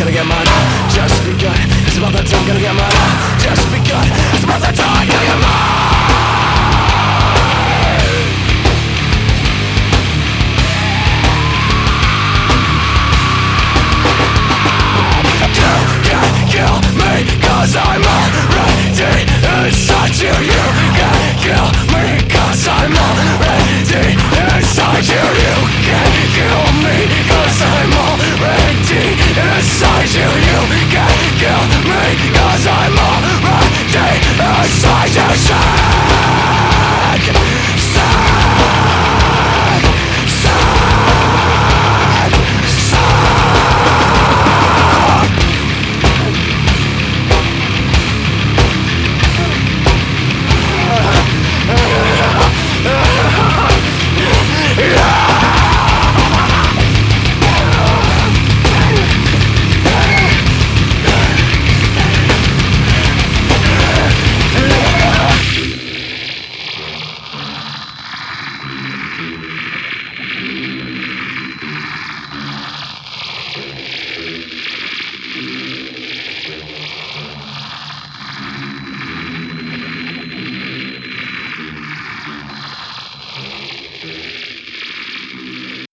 gonna get my